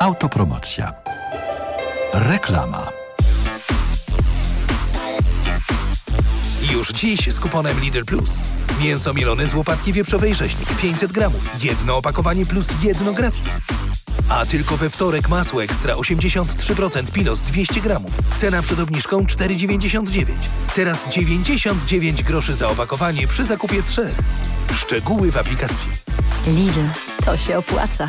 Autopromocja. Reklama. Już dziś z kuponem Lidl Plus. Mięso mielone z łopatki wieprzowej rzeźnik 500 gramów. Jedno opakowanie plus jedno gratis. A tylko we wtorek masło ekstra 83% Pilos 200 gramów. Cena przed obniżką 4,99. Teraz 99 groszy za opakowanie przy zakupie trzech. Szczegóły w aplikacji. Lidl, to się opłaca.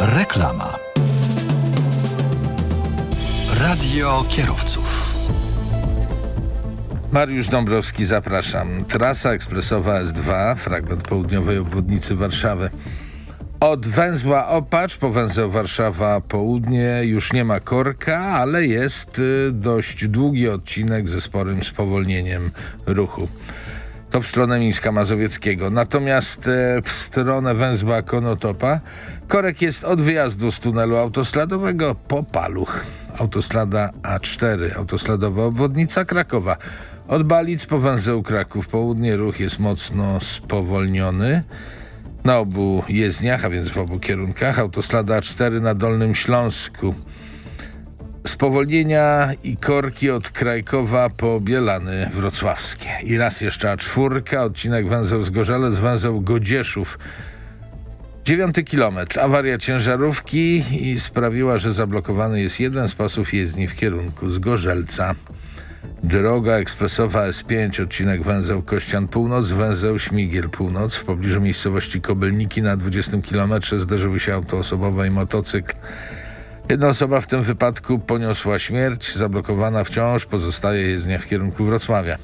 Reklama. Radio kierowców. Mariusz Dąbrowski, zapraszam. Trasa ekspresowa S2, fragment południowej obwodnicy Warszawy. Od węzła Opacz po węzeł Warszawa Południe już nie ma korka, ale jest y, dość długi odcinek ze sporym spowolnieniem ruchu. To w stronę Mińska Mazowieckiego. Natomiast e, w stronę węzła Konotopa korek jest od wyjazdu z tunelu autostradowego po Paluch. Autostrada A4, autostradowa obwodnica Krakowa. Od Balic po węzeł Kraków Południe ruch jest mocno spowolniony. Na obu jezdniach, a więc w obu kierunkach. Autostrada A4 na Dolnym Śląsku. Spowolnienia i korki od Krajkowa po Bielany Wrocławskie. I raz jeszcze A4, odcinek węzeł Zgorzelec, węzeł Godzieszów. Dziewiąty kilometr. Awaria ciężarówki sprawiła, że zablokowany jest jeden z pasów jezdni w kierunku Zgorzelca. Droga ekspresowa S5, odcinek węzeł Kościan Północ, węzeł Śmigiel Północ. W pobliżu miejscowości Kobylniki na 20 km zderzyły się auto osobowe i motocykl. Jedna osoba w tym wypadku poniosła śmierć, zablokowana wciąż pozostaje jezdnia w kierunku Wrocławia.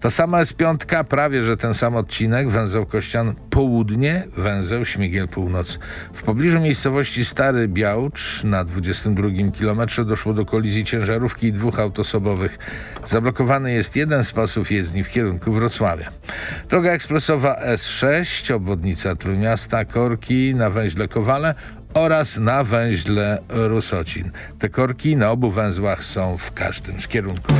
Ta sama S5, prawie że ten sam odcinek, węzeł Kościan Południe, węzeł Śmigiel Północ. W pobliżu miejscowości Stary Białcz na 22 km doszło do kolizji ciężarówki i dwóch autosobowych. Zablokowany jest jeden z pasów jezdni w kierunku Wrocławia. Droga ekspresowa S6, obwodnica Trójmiasta, Korki na węźle Kowale oraz na węźle Rusocin. Te korki na obu węzłach są w każdym z kierunków.